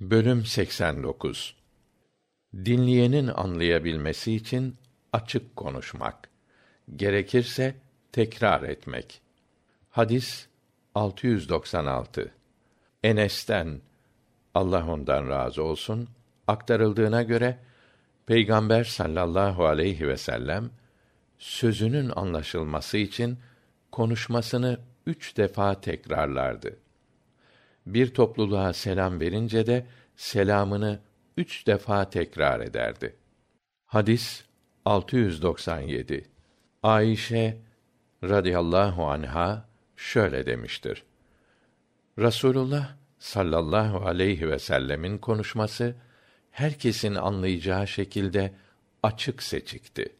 Bölüm 89 Dinleyenin anlayabilmesi için açık konuşmak. Gerekirse tekrar etmek. Hadis 696. Enes'ten Allah ondan razı olsun aktarıldığına göre Peygamber sallallahu aleyhi ve sellem sözünün anlaşılması için konuşmasını üç defa tekrarlardı. Bir topluluğa selam verince de selamını üç defa tekrar ederdi. Hadis 697. Ayşe radıyallahu anha şöyle demiştir. Rasulullah sallallahu aleyhi ve sellemin konuşması herkesin anlayacağı şekilde açık seçikti.